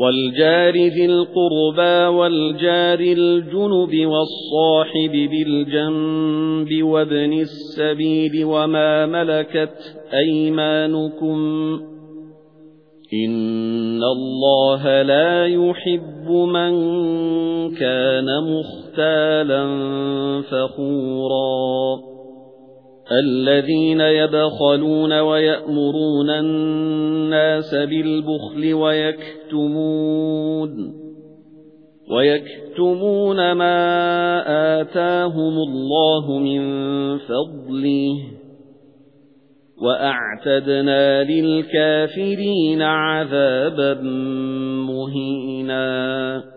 وَالْجَارِ ذِي الْقُرْبَى وَالْجَارِ الْجُنُبِ وَالصَّاحِبِ بِالْجَنبِ وَابْنِ السَّبِيلِ وَمَا مَلَكَتْ أَيْمَانُكُمْ إِنَّ اللَّهَ لَا يُحِبُّ مَن كَانَ مُخْتَالًا فَخُورًا الَّذِينَ يَبْخَلُونَ وَيَأْمُرُونَ النَّاسَ بِالْبُخْلِ وَيَكْتُمُونَ وَيَكْتُمُونَ مَا آتَاهُمُ اللَّهُ مِنْ فَضْلِهِ وَأَعْتَدْنَا لِلْكَافِرِينَ عَذَابًا مُهِينًا